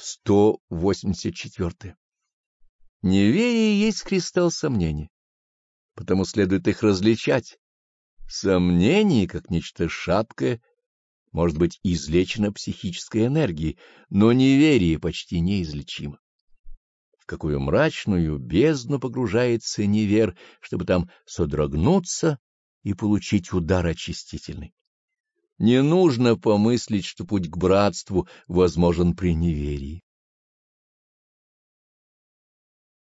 184. Неверие есть кристалл сомнений, потому следует их различать. Сомнение, как нечто шаткое, может быть излечено психической энергией, но неверие почти неизлечимо. В какую мрачную бездну погружается невер, чтобы там содрогнуться и получить удар очистительный. Не нужно помыслить, что путь к братству возможен при неверии.